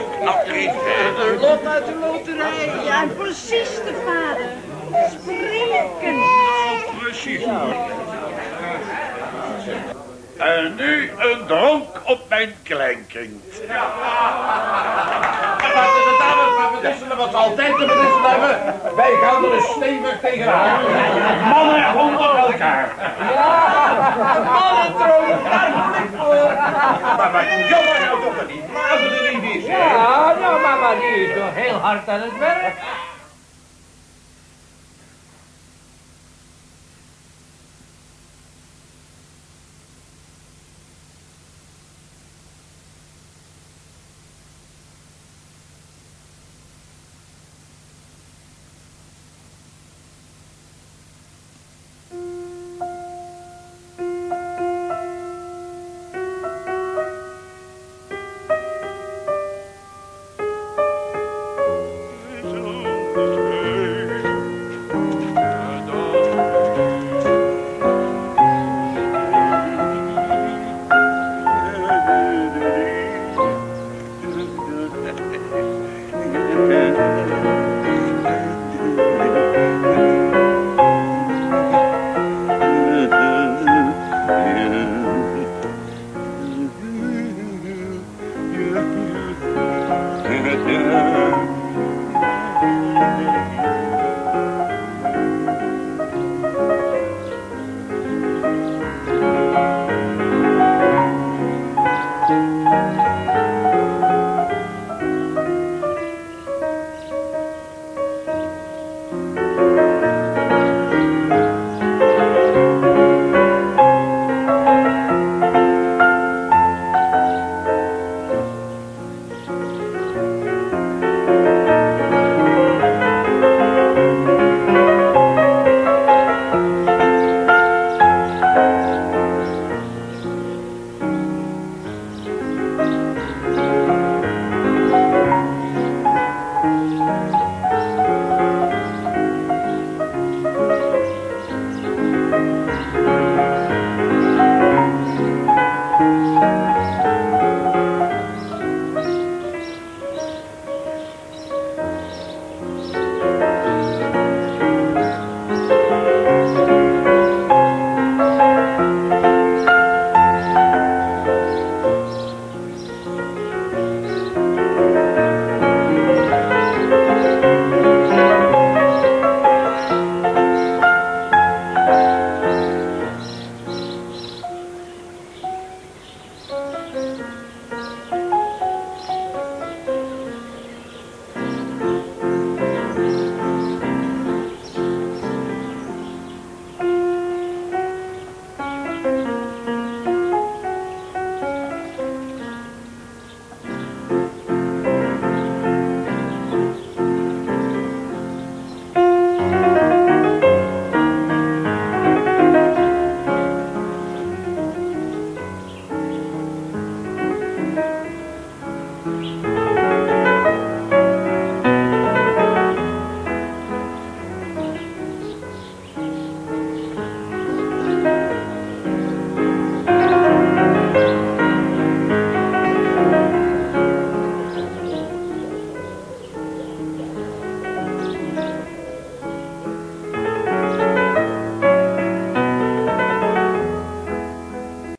Een lot uit de loterij. Ja, precies de vader. Spreken. Nou, precies. En nu een dronk op mijn kleinkind. De dames, maar we wisselen wat altijd te wisselen hebben. Wij gaan er een stevig tegenaan. Mannen onder elkaar. Mannen Maar jammer nou toch dat die er is. Ja, nou, mama, die is toch heel hard aan het werk.